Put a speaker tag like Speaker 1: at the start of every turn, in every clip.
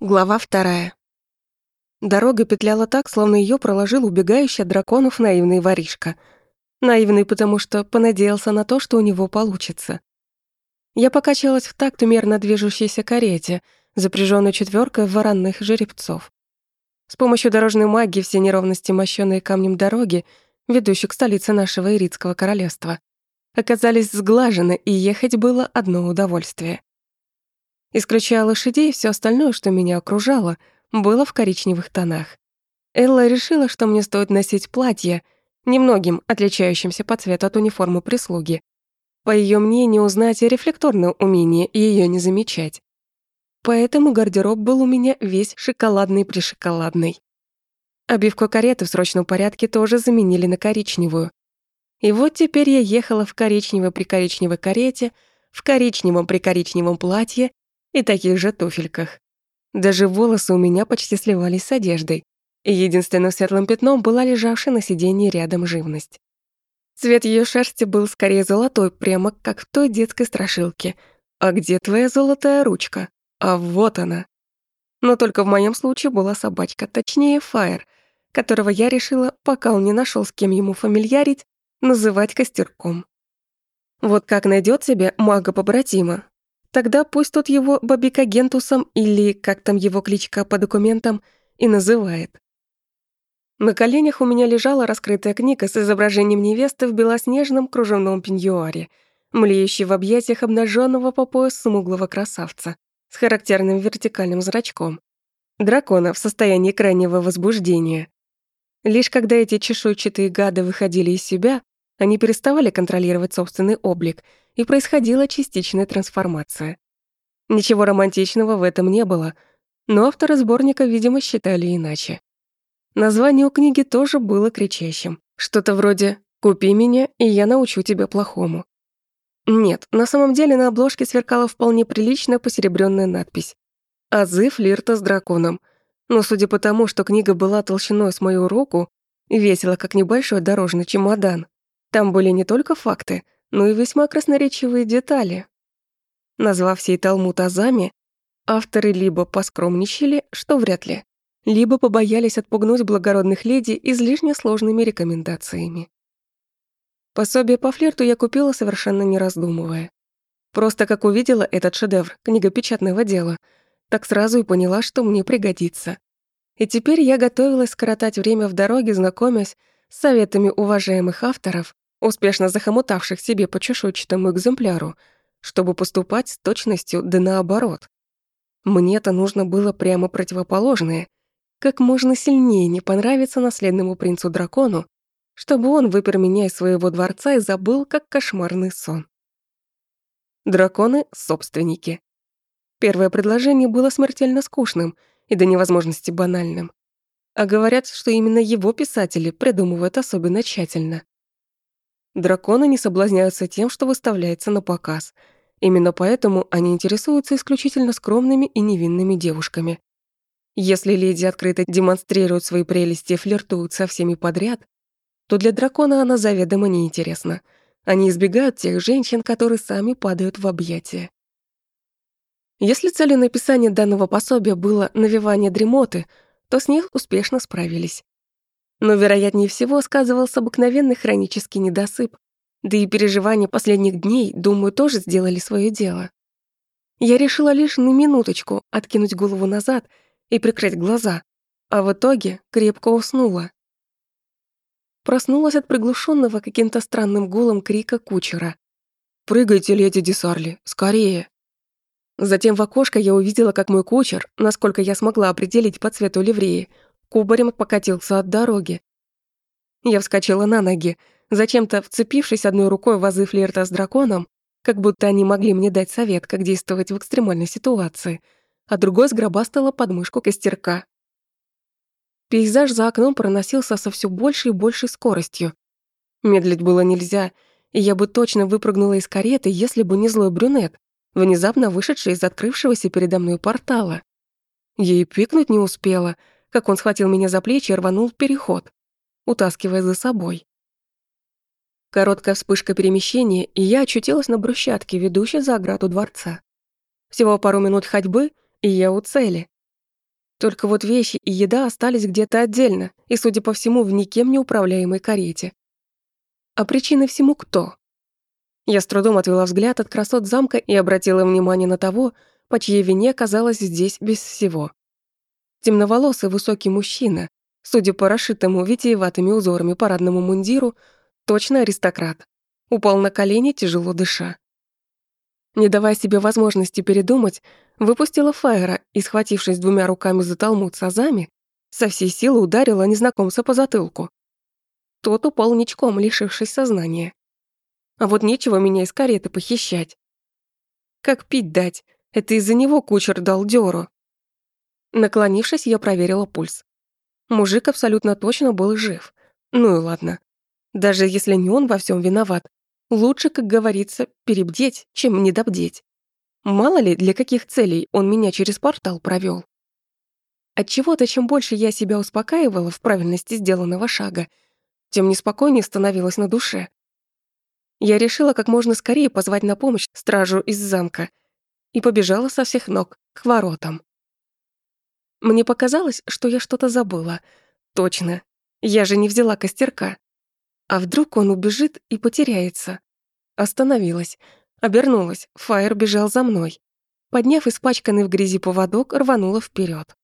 Speaker 1: Глава вторая. Дорога петляла так, словно ее проложил убегающий от драконов наивный воришка. Наивный, потому что понадеялся на то, что у него получится. Я покачалась в такт мерно движущейся карете, запряженной четверкой воронных жеребцов. С помощью дорожной магии все неровности, мощенные камнем дороги, ведущей к столице нашего Иридского королевства, оказались сглажены, и ехать было одно удовольствие. Исключая лошадей, все остальное, что меня окружало, было в коричневых тонах. Элла решила, что мне стоит носить платье, немногим отличающимся по цвету от униформы прислуги. По ее мнению, узнать рефлекторное умение ее не замечать. Поэтому гардероб был у меня весь шоколадный-пришоколадный. Обивку кареты в срочном порядке тоже заменили на коричневую. И вот теперь я ехала в коричнево-прикоричневой карете, в коричневом-прикоричневом платье и таких же туфельках. Даже волосы у меня почти сливались с одеждой, и единственным светлым пятном была лежавшая на сиденье рядом живность. Цвет ее шерсти был скорее золотой, прямо как в той детской страшилке. «А где твоя золотая ручка?» А вот она. Но только в моем случае была собачка, точнее Фаер, которого я решила, пока он не нашел с кем ему фамильярить, называть костерком. Вот как найдет себе мага-побратима, Тогда пусть тут его Бабика Гентусом или как там его кличка по документам и называет. На коленях у меня лежала раскрытая книга с изображением невесты в белоснежном кружевном пеньюаре, млеющей в объятиях обнаженного по пояс смуглого красавца с характерным вертикальным зрачком. Дракона в состоянии крайнего возбуждения. Лишь когда эти чешуйчатые гады выходили из себя, они переставали контролировать собственный облик, и происходила частичная трансформация. Ничего романтичного в этом не было, но авторы сборника, видимо, считали иначе. Название у книги тоже было кричащим. Что-то вроде «Купи меня, и я научу тебя плохому». Нет, на самом деле на обложке сверкала вполне приличная посеребрённая надпись «Азы флирта с драконом». Но судя по тому, что книга была толщиной с мою руку, весила как небольшой дорожный чемодан, там были не только факты, но и весьма красноречивые детали. Назвав сей талмуд азами, авторы либо поскромничали, что вряд ли, либо побоялись отпугнуть благородных леди излишне сложными рекомендациями. Пособие по флирту я купила совершенно не раздумывая. Просто как увидела этот шедевр книгопечатного дела, так сразу и поняла, что мне пригодится. И теперь я готовилась скоротать время в дороге, знакомясь с советами уважаемых авторов успешно захомутавших себе по чешуйчатому экземпляру, чтобы поступать с точностью да наоборот. Мне-то нужно было прямо противоположное, как можно сильнее не понравиться наследному принцу-дракону, чтобы он выпер меня из своего дворца и забыл, как кошмарный сон. Драконы — собственники. Первое предложение было смертельно скучным и до невозможности банальным. А говорят, что именно его писатели придумывают особенно тщательно. Драконы не соблазняются тем, что выставляется на показ. Именно поэтому они интересуются исключительно скромными и невинными девушками. Если леди открыто демонстрируют свои прелести и флиртуют со всеми подряд, то для дракона она заведомо неинтересна. Они избегают тех женщин, которые сами падают в объятия. Если целью написания данного пособия было навевание дремоты, то с них успешно справились. Но, вероятнее всего, сказывался обыкновенный хронический недосып, да и переживания последних дней, думаю, тоже сделали свое дело. Я решила лишь на минуточку откинуть голову назад и прикрыть глаза, а в итоге крепко уснула. Проснулась от приглушенного каким-то странным гулом крика кучера. «Прыгайте, леди Десарли, скорее!» Затем в окошко я увидела, как мой кучер, насколько я смогла определить по цвету ливреи, кубарем покатился от дороги. Я вскочила на ноги, зачем-то вцепившись одной рукой в азы флирта с драконом, как будто они могли мне дать совет, как действовать в экстремальной ситуации, а другой сгробастала подмышку костерка. Пейзаж за окном проносился со все большей и большей скоростью. Медлить было нельзя, и я бы точно выпрыгнула из кареты, если бы не злой брюнет, внезапно вышедший из открывшегося передо мной портала. И пикнуть не успела — как он схватил меня за плечи и рванул в переход, утаскивая за собой. Короткая вспышка перемещения, и я очутилась на брусчатке, ведущей за ограду дворца. Всего пару минут ходьбы, и я у цели. Только вот вещи и еда остались где-то отдельно и, судя по всему, в никем не управляемой карете. А причиной всему кто? Я с трудом отвела взгляд от красот замка и обратила внимание на того, по чьей вине оказалась здесь без всего. Темноволосый высокий мужчина, судя по расшитому витиеватыми узорами парадному мундиру, точно аристократ. Упал на колени, тяжело дыша. Не давая себе возможности передумать, выпустила Фаера и, схватившись двумя руками за талмуд с азами, со всей силы ударила незнакомца по затылку. Тот упал ничком, лишившись сознания. А вот нечего меня из кареты похищать. Как пить дать? Это из-за него кучер дал дёру. Наклонившись, я проверила пульс. Мужик абсолютно точно был жив. Ну и ладно. Даже если не он во всем виноват, лучше, как говорится, перебдеть, чем недобдеть. Мало ли, для каких целей он меня через портал провёл. Отчего-то, чем больше я себя успокаивала в правильности сделанного шага, тем неспокойнее становилось на душе. Я решила как можно скорее позвать на помощь стражу из замка и побежала со всех ног к воротам. Мне показалось, что я что-то забыла. Точно, я же не взяла костерка. А вдруг он убежит и потеряется? Остановилась, обернулась, Фаер бежал за мной. Подняв испачканный в грязи поводок, рванула вперед.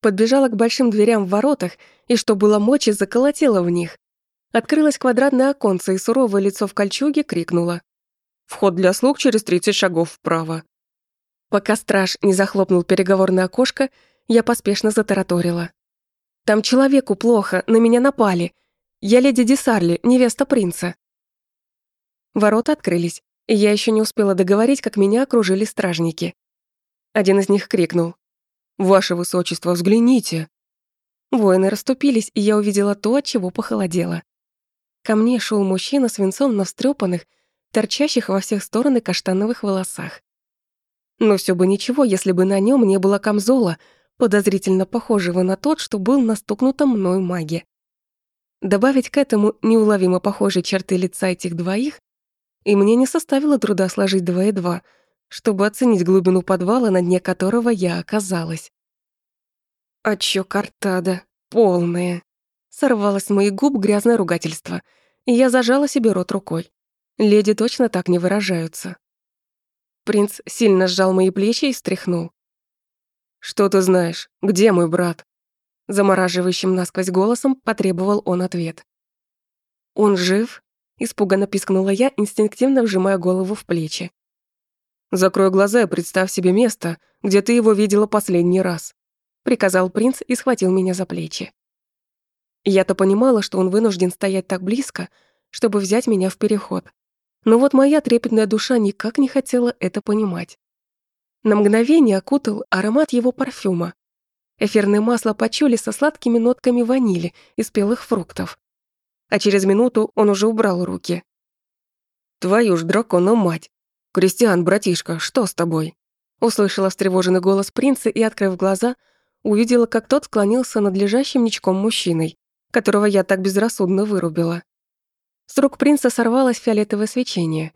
Speaker 1: Подбежала к большим дверям в воротах и, что было мочи, заколотила в них. Открылось квадратное оконце, и суровое лицо в кольчуге крикнуло. «Вход для слуг через 30 шагов вправо». Пока страж не захлопнул переговорное окошко, я поспешно затараторила. «Там человеку плохо, на меня напали. Я леди Десарли, невеста принца». Ворота открылись, и я еще не успела договорить, как меня окружили стражники. Один из них крикнул. «Ваше высочество, взгляните!» Воины расступились, и я увидела то, от чего похолодело. Ко мне шел мужчина с венцом на встрепанных, торчащих во всех стороны каштановых волосах. Но все бы ничего, если бы на нем не было камзола, подозрительно похожего на тот, что был на стукнутом мной маге. Добавить к этому неуловимо похожие черты лица этих двоих, и мне не составило труда сложить два и два — чтобы оценить глубину подвала, на дне которого я оказалась. А чё картада, полная. Сорвалось с моих губ грязное ругательство, и я зажала себе рот рукой. Леди точно так не выражаются. Принц сильно сжал мои плечи и встряхнул. «Что ты знаешь? Где мой брат?» Замораживающим насквозь голосом потребовал он ответ. «Он жив?» – испуганно пискнула я, инстинктивно вжимая голову в плечи. Закрой глаза и представь себе место, где ты его видела последний раз», — приказал принц и схватил меня за плечи. Я-то понимала, что он вынужден стоять так близко, чтобы взять меня в переход. Но вот моя трепетная душа никак не хотела это понимать. На мгновение окутал аромат его парфюма. Эфирное масло почули со сладкими нотками ванили и спелых фруктов. А через минуту он уже убрал руки. «Твою ж дракона мать!» «Кристиан, братишка, что с тобой?» Услышала встревоженный голос принца и, открыв глаза, увидела, как тот склонился над лежащим ничком мужчиной, которого я так безрассудно вырубила. С рук принца сорвалось фиолетовое свечение.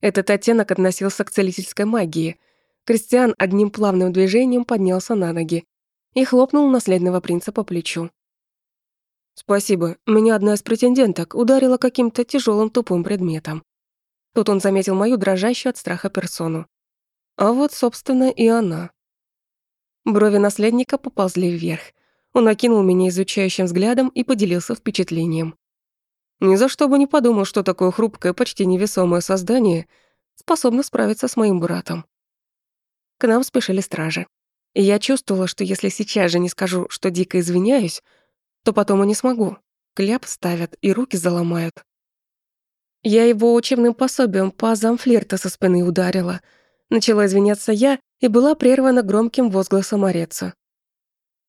Speaker 1: Этот оттенок относился к целительской магии. Кристиан одним плавным движением поднялся на ноги и хлопнул наследного принца по плечу. «Спасибо, меня одна из претенденток ударила каким-то тяжелым тупым предметом. Тут он заметил мою дрожащую от страха персону. А вот, собственно, и она. Брови наследника поползли вверх. Он окинул меня изучающим взглядом и поделился впечатлением. Ни за что бы не подумал, что такое хрупкое, почти невесомое создание способно справиться с моим братом. К нам спешили стражи. И я чувствовала, что если сейчас же не скажу, что дико извиняюсь, то потом и не смогу. Кляп ставят и руки заломают. Я его учебным пособием по азам со спины ударила. Начала извиняться я и была прервана громким возгласом Ореца.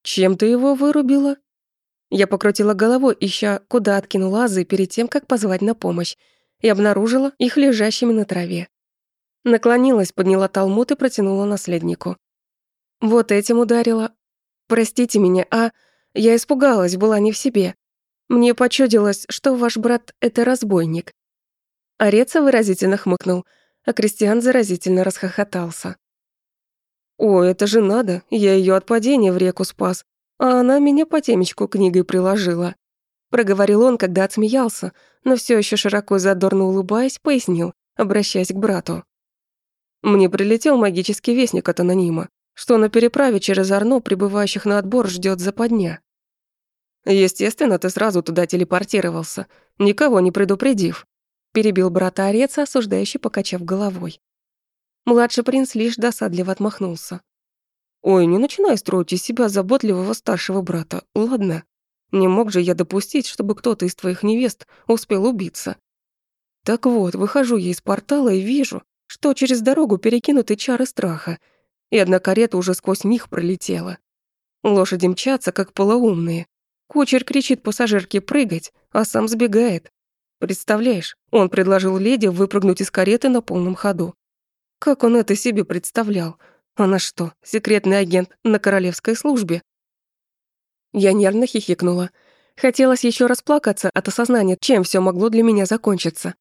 Speaker 1: «Чем ты его вырубила?» Я покрутила головой, ища, куда откинула азы перед тем, как позвать на помощь, и обнаружила их лежащими на траве. Наклонилась, подняла талмуд и протянула наследнику. Вот этим ударила. Простите меня, а я испугалась, была не в себе. Мне почудилось, что ваш брат — это разбойник. Ореца выразительно хмыкнул, а Кристиан заразительно расхохотался. О, это же надо, я ее от падения в реку спас, а она меня по темечку книгой приложила. Проговорил он, когда отсмеялся, но все еще широко задорно улыбаясь, пояснил, обращаясь к брату. Мне прилетел магический вестник от анонима, что на переправе через Арно прибывающих на отбор ждет западня. Естественно, ты сразу туда телепортировался, никого не предупредив. Перебил брата Ореца, осуждающий, покачав головой. Младший принц лишь досадливо отмахнулся. «Ой, не начинай строить из себя заботливого старшего брата, ладно? Не мог же я допустить, чтобы кто-то из твоих невест успел убиться. Так вот, выхожу я из портала и вижу, что через дорогу перекинуты чары страха, и одна карета уже сквозь них пролетела. Лошади мчатся, как полоумные. Кучер кричит пассажирке прыгать, а сам сбегает. Представляешь, он предложил леди выпрыгнуть из кареты на полном ходу. Как он это себе представлял? Она что, секретный агент на королевской службе? Я нервно хихикнула. Хотелось еще раз плакаться от осознания, чем все могло для меня закончиться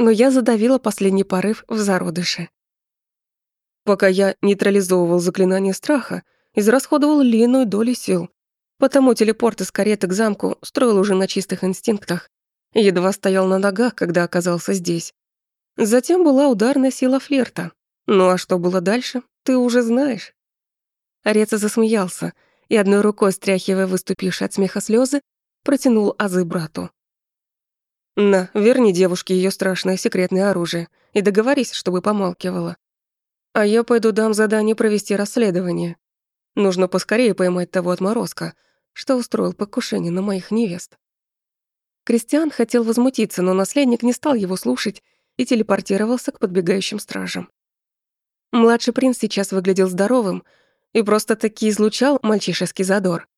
Speaker 1: но я задавила последний порыв в зародыше. Пока я нейтрализовывал заклинание страха, израсходовал львиную долю сил, потому телепорт из кареты к замку строил уже на чистых инстинктах, едва стоял на ногах, когда оказался здесь. Затем была ударная сила флирта. Ну а что было дальше, ты уже знаешь. Ореца засмеялся и одной рукой, стряхивая выступившие от смеха слезы, протянул азы брату. На, верни девушке ее страшное секретное оружие и договорись, чтобы помалкивала. А я пойду дам задание провести расследование. Нужно поскорее поймать того отморозка, что устроил покушение на моих невест. Кристиан хотел возмутиться, но наследник не стал его слушать и телепортировался к подбегающим стражам. Младший принц сейчас выглядел здоровым и просто-таки излучал мальчишеский задор.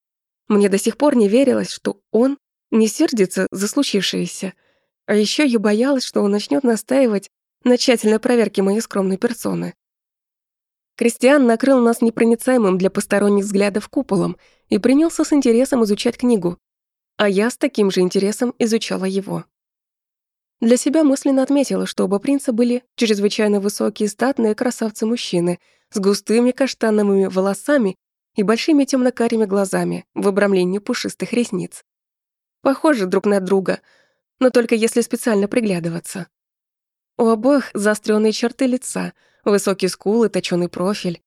Speaker 1: Мне до сих пор не верилось, что он не сердится за случившееся, а еще я боялась, что он начнет настаивать на тщательной проверке моей скромной персоны. Кристиан накрыл нас непроницаемым для посторонних взглядов куполом и принялся с интересом изучать книгу, а я с таким же интересом изучала его. Для себя мысленно отметила, что оба принца были чрезвычайно высокие статные красавцы-мужчины с густыми каштановыми волосами и большими темно-карими глазами в обрамлении пушистых ресниц. Похожи друг на друга — но только если специально приглядываться. У обоих заостренные черты лица, высокие скулы, точёный профиль.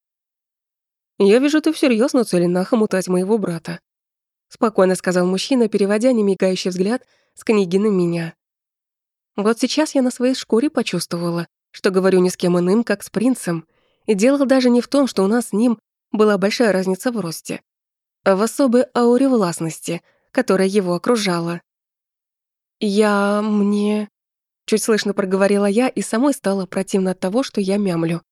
Speaker 1: «Я вижу, ты всерьёз нацелена хомутать моего брата», спокойно сказал мужчина, переводя немигающий взгляд с книги на меня. Вот сейчас я на своей шкуре почувствовала, что говорю ни с кем иным, как с принцем, и дело даже не в том, что у нас с ним была большая разница в росте, а в особой ауре властности, которая его окружала. «Я... мне...» Чуть слышно проговорила я, и самой стало противно от того, что я мямлю.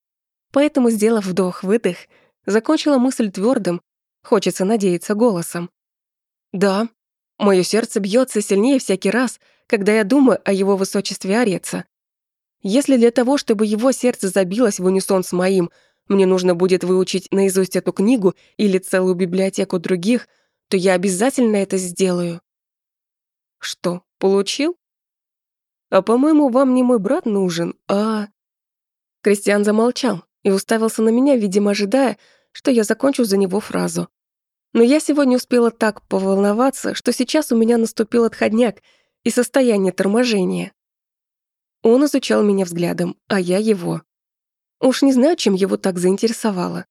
Speaker 1: Поэтому, сделав вдох-выдох, закончила мысль твердым, хочется надеяться голосом. «Да, мое сердце бьется сильнее всякий раз, когда я думаю о его высочестве Ореца. Если для того, чтобы его сердце забилось в унисон с моим, мне нужно будет выучить наизусть эту книгу или целую библиотеку других, то я обязательно это сделаю». «Что, Получил? А по-моему, вам не мой брат нужен, а... Кристиан замолчал и уставился на меня, видимо, ожидая, что я закончу за него фразу. Но я сегодня успела так поволноваться, что сейчас у меня наступил отходняк и состояние торможения. Он изучал меня взглядом, а я его. Уж не знаю, чем его так заинтересовало.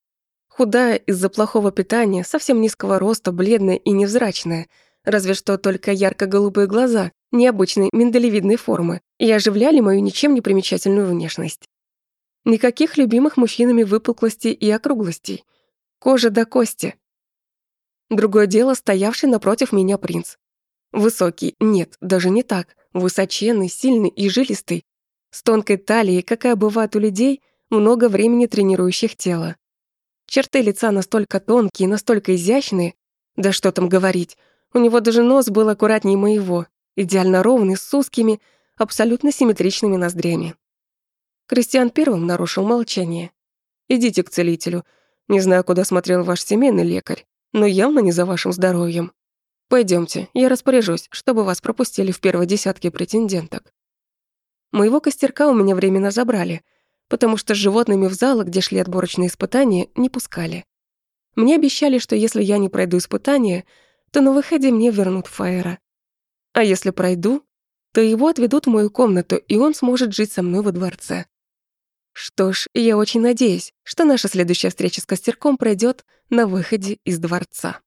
Speaker 1: Худая из-за плохого питания, совсем низкого роста, бледная и невзрачная, разве что только ярко-голубые глаза необычной миндалевидной формы и оживляли мою ничем не примечательную внешность. Никаких любимых мужчинами выпуклостей и округлостей. Кожа до кости. Другое дело стоявший напротив меня принц. Высокий, нет, даже не так, высоченный, сильный и жилистый, с тонкой талией, какая бывает у людей, много времени тренирующих тело. Черты лица настолько тонкие, настолько изящные, да что там говорить, у него даже нос был аккуратнее моего, идеально ровный, с узкими, абсолютно симметричными ноздрями. Кристиан первым нарушил молчание. «Идите к целителю. Не знаю, куда смотрел ваш семейный лекарь, но явно не за вашим здоровьем. Пойдемте, я распоряжусь, чтобы вас пропустили в первой десятке претенденток». Моего костерка у меня временно забрали, потому что с животными в залы, где шли отборочные испытания, не пускали. Мне обещали, что если я не пройду испытания, то на выходе мне вернут Фаера. А если пройду, то его отведут в мою комнату, и он сможет жить со мной во дворце. Что ж, я очень надеюсь, что наша следующая встреча с Костерком пройдет на выходе из дворца.